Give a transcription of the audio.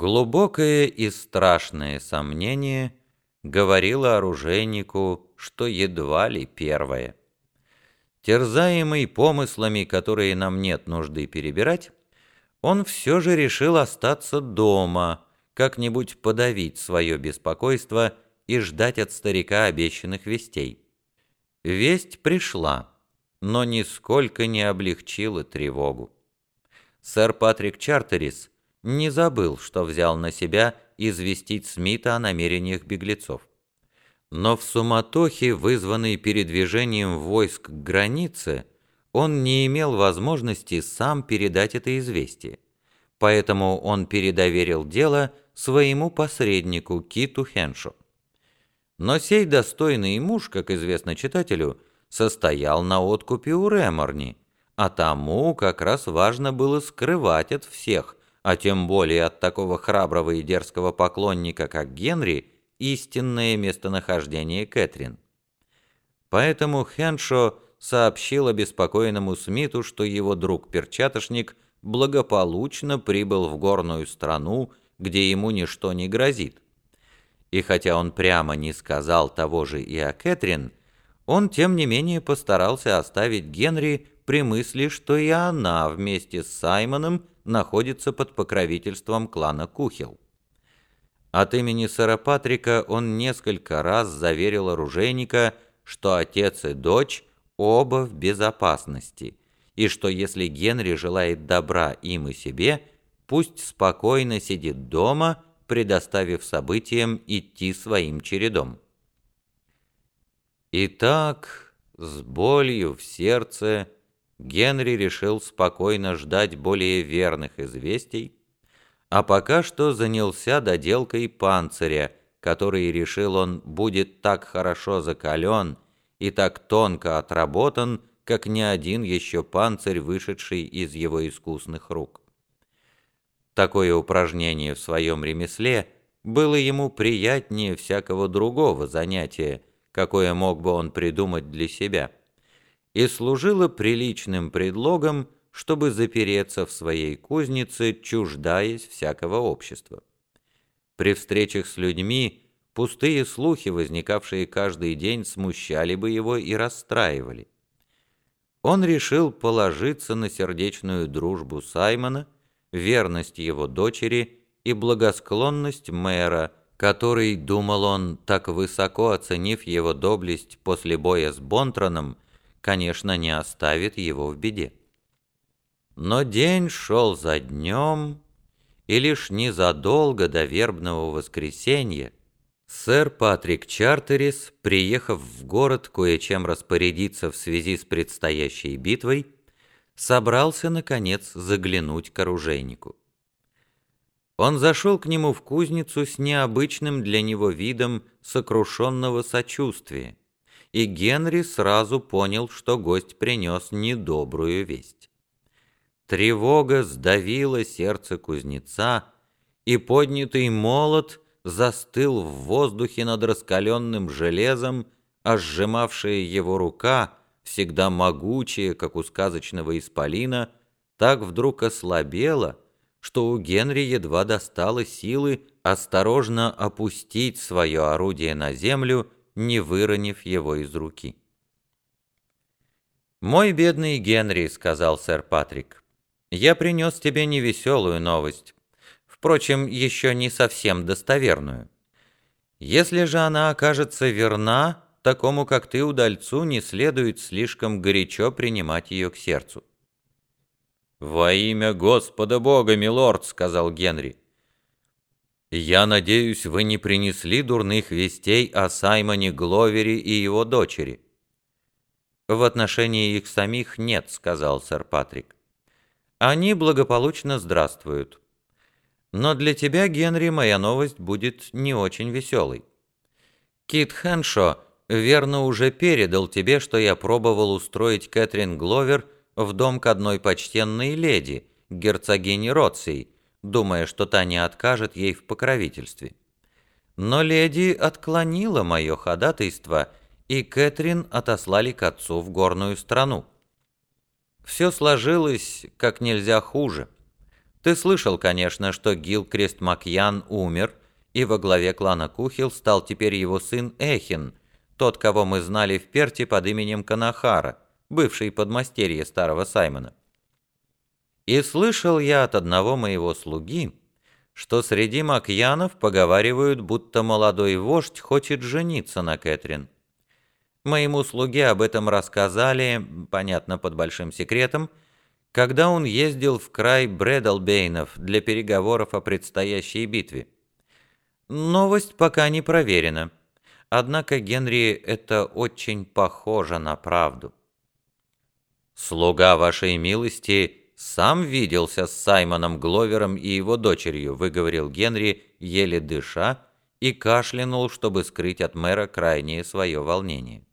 Глубокое и страшное сомнение говорило оружейнику, что едва ли первое. Терзаемый помыслами, которые нам нет нужды перебирать, он все же решил остаться дома, как-нибудь подавить свое беспокойство и ждать от старика обещанных вестей. Весть пришла, но нисколько не облегчила тревогу. Сэр Патрик Чартерис не забыл, что взял на себя известить Смита о намерениях беглецов. Но в суматохе, вызванной передвижением войск к границе, он не имел возможности сам передать это известие. Поэтому он передоверил дело своему посреднику Киту Хеншу. Но сей достойный муж, как известно читателю, состоял на откупе у Реморни, а тому как раз важно было скрывать от всех а тем более от такого храброго и дерзкого поклонника, как Генри, истинное местонахождение Кэтрин. Поэтому Хеншо сообщил обеспокоенному Смиту, что его друг-перчатошник благополучно прибыл в горную страну, где ему ничто не грозит. И хотя он прямо не сказал того же и о Кэтрин, он, тем не менее, постарался оставить Генри при мысли, что и она вместе с Саймоном находится под покровительством клана Кухел. От имени сэра Патрика он несколько раз заверил оружейника, что отец и дочь оба в безопасности, и что если Генри желает добра им и себе, пусть спокойно сидит дома, предоставив событиям идти своим чередом. Итак, с болью в сердце Генри решил спокойно ждать более верных известий, а пока что занялся доделкой панциря, который, решил он, будет так хорошо закален и так тонко отработан, как ни один еще панцирь, вышедший из его искусных рук. Такое упражнение в своем ремесле было ему приятнее всякого другого занятия, какое мог бы он придумать для себя – и служила приличным предлогом, чтобы запереться в своей кузнице, чуждаясь всякого общества. При встречах с людьми пустые слухи, возникавшие каждый день, смущали бы его и расстраивали. Он решил положиться на сердечную дружбу Саймона, верность его дочери и благосклонность мэра, который, думал он, так высоко оценив его доблесть после боя с Бонтроном, конечно, не оставит его в беде. Но день шел за днем, и лишь незадолго до вербного воскресенья сэр Патрик Чартерис, приехав в город кое-чем распорядиться в связи с предстоящей битвой, собрался, наконец, заглянуть к оружейнику. Он зашел к нему в кузницу с необычным для него видом сокрушенного сочувствия, и Генри сразу понял, что гость принес недобрую весть. Тревога сдавила сердце кузнеца, и поднятый молот застыл в воздухе над раскаленным железом, а сжимавшая его рука, всегда могучая, как у сказочного исполина, так вдруг ослабела, что у Генри едва достало силы осторожно опустить свое орудие на землю не выронив его из руки. «Мой бедный Генри», — сказал сэр Патрик, — «я принес тебе невеселую новость, впрочем, еще не совсем достоверную. Если же она окажется верна, такому, как ты, удальцу, не следует слишком горячо принимать ее к сердцу». «Во имя Господа Бога, милорд», — сказал Генри, «Я надеюсь, вы не принесли дурных вестей о Саймоне Гловере и его дочери». «В отношении их самих нет», — сказал сэр Патрик. «Они благополучно здравствуют. Но для тебя, Генри, моя новость будет не очень веселой. Кит Хэншо верно уже передал тебе, что я пробовал устроить Кэтрин Гловер в дом к одной почтенной леди, герцогине Ротсей, думая, что та не откажет ей в покровительстве. Но леди отклонила мое ходатайство, и Кэтрин отослали к отцу в горную страну. Все сложилось как нельзя хуже. Ты слышал, конечно, что Гилкрест Макьян умер, и во главе клана Кухил стал теперь его сын Эхин, тот, кого мы знали в Перте под именем Канахара, бывший подмастерье старого Саймона. И слышал я от одного моего слуги, что среди макьянов поговаривают, будто молодой вождь хочет жениться на Кэтрин. Моему слуге об этом рассказали, понятно, под большим секретом, когда он ездил в край Брэдлбейнов для переговоров о предстоящей битве. Новость пока не проверена, однако Генри это очень похоже на правду. «Слуга вашей милости сам виделся с Саймоном Гловером и его дочерью», выговорил Генри, еле дыша, и кашлянул, чтобы скрыть от мэра крайнее свое волнение.